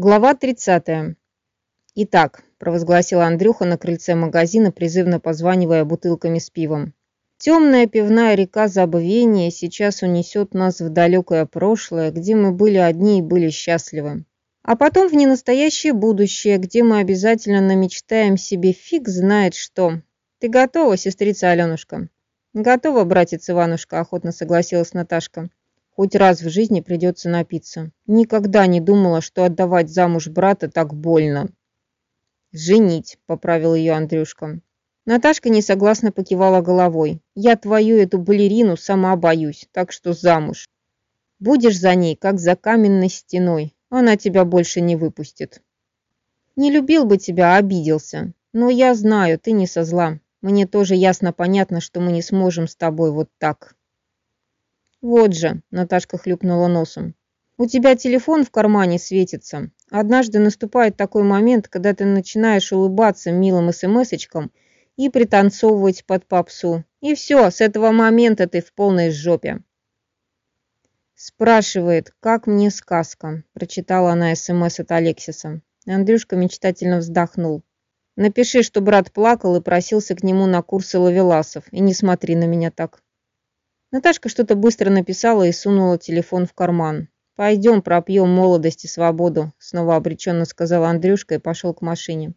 Глава 30. «Итак», – провозгласил Андрюха на крыльце магазина, призывно позванивая бутылками с пивом. «Темная пивная река забвения сейчас унесет нас в далекое прошлое, где мы были одни и были счастливы. А потом в ненастоящее будущее, где мы обязательно намечтаем себе фиг знает что. Ты готова, сестрица Аленушка?» «Готова, братец Иванушка», – охотно согласилась Наташка. Хоть раз в жизни придется напиться. Никогда не думала, что отдавать замуж брата так больно. «Женить», — поправил ее Андрюшка. Наташка несогласно покивала головой. «Я твою эту балерину сама боюсь, так что замуж. Будешь за ней, как за каменной стеной. Она тебя больше не выпустит». «Не любил бы тебя, а обиделся. Но я знаю, ты не со зла. Мне тоже ясно понятно, что мы не сможем с тобой вот так». «Вот же», – Наташка хлюпнула носом. «У тебя телефон в кармане светится. Однажды наступает такой момент, когда ты начинаешь улыбаться милым смс-очкам и пританцовывать под попсу. И все, с этого момента ты в полной жопе». Спрашивает, как мне сказка, прочитала она СМС от Алексиса. Андрюшка мечтательно вздохнул. Напиши, что брат плакал и просился к нему на курсы ловеласов, и не смотри на меня так. Наташка что-то быстро написала и сунула телефон в карман. «Пойдем пропьем молодость и свободу», — снова обреченно сказал Андрюшка и пошел к машине.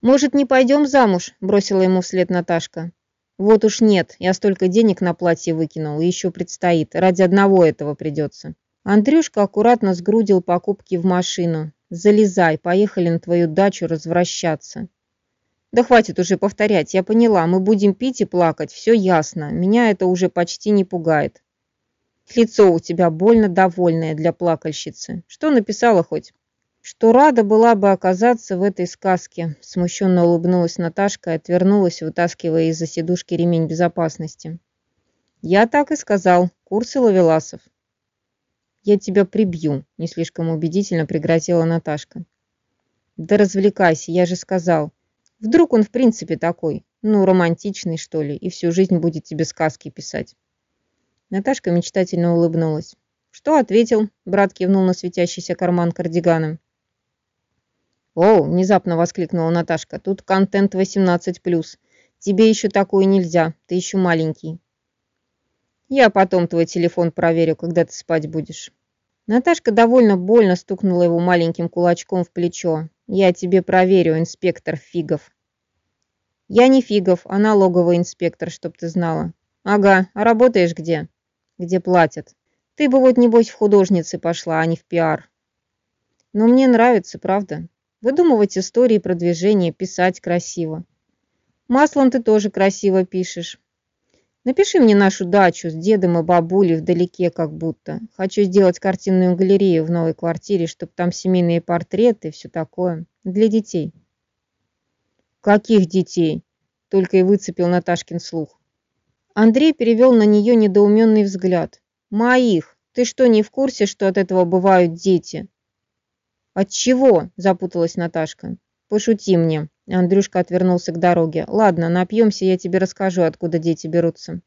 «Может, не пойдем замуж?» – бросила ему вслед Наташка. «Вот уж нет, я столько денег на платье выкинул, и еще предстоит. Ради одного этого придется». Андрюшка аккуратно сгрудил покупки в машину. «Залезай, поехали на твою дачу развращаться». Да хватит уже повторять, я поняла, мы будем пить и плакать, все ясно, меня это уже почти не пугает. Лицо у тебя больно довольное для плакальщицы. Что написала хоть? Что рада была бы оказаться в этой сказке, смущенно улыбнулась Наташка и отвернулась, вытаскивая из-за сидушки ремень безопасности. Я так и сказал, курсы ловеласов. Я тебя прибью, не слишком убедительно пригрозила Наташка. Да развлекайся, я же сказал. Вдруг он в принципе такой, ну, романтичный, что ли, и всю жизнь будет тебе сказки писать. Наташка мечтательно улыбнулась. «Что ответил?» – брат кивнул на светящийся карман кардигана. «О!» – внезапно воскликнула Наташка. «Тут контент 18+. Тебе еще такое нельзя, ты еще маленький». «Я потом твой телефон проверю, когда ты спать будешь». Наташка довольно больно стукнула его маленьким кулачком в плечо. Я тебе проверю, инспектор Фигов. Я не Фигов, а налоговый инспектор, чтоб ты знала. Ага, а работаешь где? Где платят. Ты бы вот небось в художницы пошла, а не в пиар. Но мне нравится, правда? Выдумывать истории продвижения, писать красиво. Маслом ты тоже красиво пишешь. Напиши мне нашу дачу с дедом и бабулей вдалеке как будто. Хочу сделать картинную галерею в новой квартире, чтобы там семейные портреты и все такое. Для детей. Каких детей? Только и выцепил Наташкин слух. Андрей перевел на нее недоуменный взгляд. Моих. Ты что, не в курсе, что от этого бывают дети? От чего? Запуталась Наташка. Пошути мне. Андрюшка отвернулся к дороге. «Ладно, напьемся, я тебе расскажу, откуда дети берутся».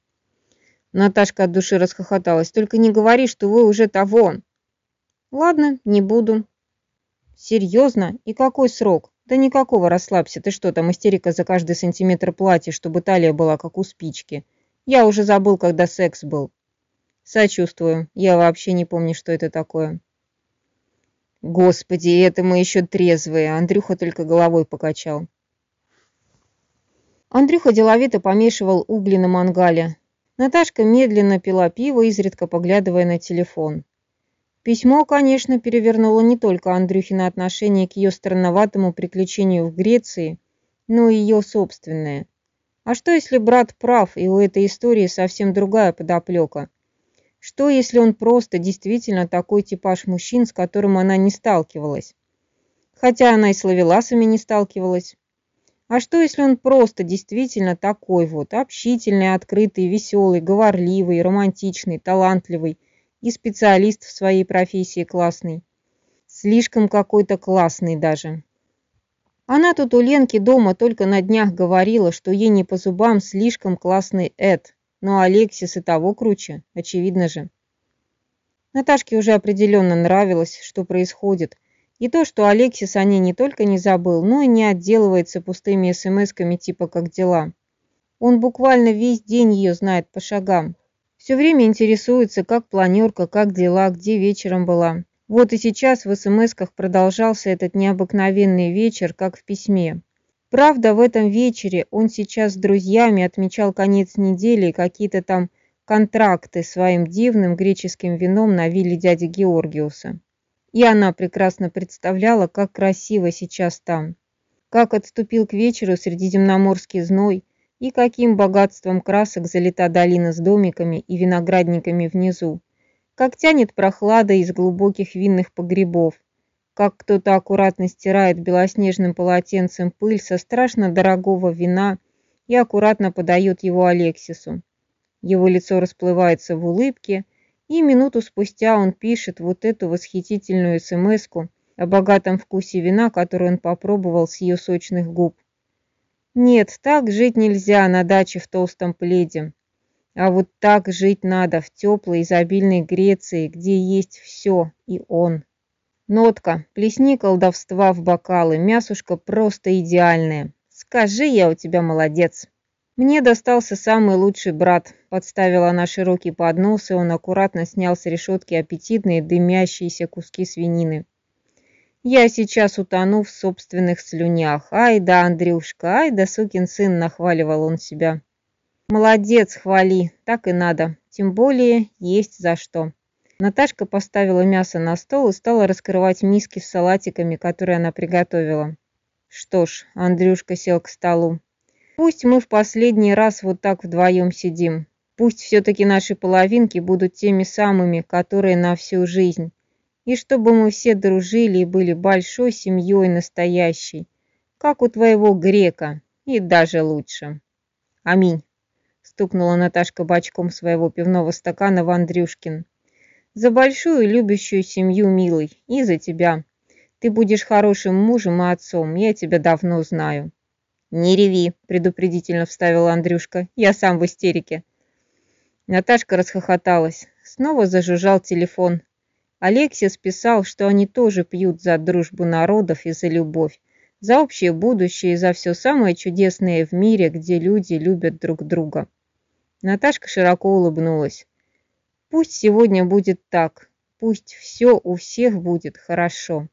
Наташка от души расхохоталась. «Только не говори, что вы уже того». «Ладно, не буду». «Серьезно? И какой срок?» «Да никакого, расслабься. Ты что там, истерика за каждый сантиметр платья, чтобы талия была как у спички. Я уже забыл, когда секс был». «Сочувствую. Я вообще не помню, что это такое». Господи, это мы еще трезвые. Андрюха только головой покачал. Андрюха деловито помешивал угли на мангале. Наташка медленно пила пиво, изредка поглядывая на телефон. Письмо, конечно, перевернуло не только Андрюхина отношение к ее странноватому приключению в Греции, но и ее собственное. А что, если брат прав, и у этой истории совсем другая подоплека – что, если он просто действительно такой типаж мужчин, с которым она не сталкивалась? Хотя она и с ловеласами не сталкивалась. А что, если он просто действительно такой вот, общительный, открытый, веселый, говорливый, романтичный, талантливый и специалист в своей профессии классный? Слишком какой-то классный даже. Она тут у Ленки дома только на днях говорила, что ей не по зубам слишком классный Эд, но Алексис и того круче, очевидно же. Наташке уже определенно нравилось, что происходит, И то, что Алексис о ней не только не забыл, но и не отделывается пустыми смс-ками типа «как дела?». Он буквально весь день ее знает по шагам. Все время интересуется, как планерка, как дела, где вечером была. Вот и сейчас в смс-ках продолжался этот необыкновенный вечер, как в письме. Правда, в этом вечере он сейчас с друзьями отмечал конец недели и какие-то там контракты своим дивным греческим вином на вилле дяди Георгиуса. И она прекрасно представляла, как красиво сейчас там. Как отступил к вечеру средиземноморский зной, и каким богатством красок залита долина с домиками и виноградниками внизу. Как тянет прохлада из глубоких винных погребов, как кто-то аккуратно стирает белоснежным полотенцем пыль со страшно дорогого вина и аккуратно подает его Алексису. Его лицо расплывается в улыбке, и минуту спустя он пишет вот эту восхитительную смс о богатом вкусе вина, которую он попробовал с ее сочных губ. Нет, так жить нельзя на даче в толстом пледе. А вот так жить надо в теплой, изобильной Греции, где есть все, и он. Нотка, плесни колдовства в бокалы, мясушка просто идеальная. Скажи, я у тебя молодец. Мне достался самый лучший брат. Подставила она широкий поднос, и он аккуратно снял с решетки аппетитные дымящиеся куски свинины. Я сейчас утону в собственных слюнях. Ай да, Андрюшка, ай да, сукин сын, нахваливал он себя. Молодец, хвали, так и надо. Тем более есть за что. Наташка поставила мясо на стол и стала раскрывать миски с салатиками, которые она приготовила. Что ж, Андрюшка сел к столу. Пусть мы в последний раз вот так вдвоем сидим. Пусть все-таки наши половинки будут теми самыми, которые на всю жизнь. И чтобы мы все дружили и были большой семьей настоящей, как у твоего грека, и даже лучше. Аминь, стукнула Наташка бочком своего пивного стакана в Андрюшкин. За большую любящую семью, милый, и за тебя. Ты будешь хорошим мужем и отцом, я тебя давно знаю. Не реви, предупредительно вставила Андрюшка, я сам в истерике. Наташка расхохоталась. Снова зажужжал телефон. Алексис писал, что они тоже пьют за дружбу народов и за любовь, за общее будущее и за все самое чудесное в мире, где люди любят друг друга. Наташка широко улыбнулась. Пусть сегодня будет так, пусть все у всех будет хорошо.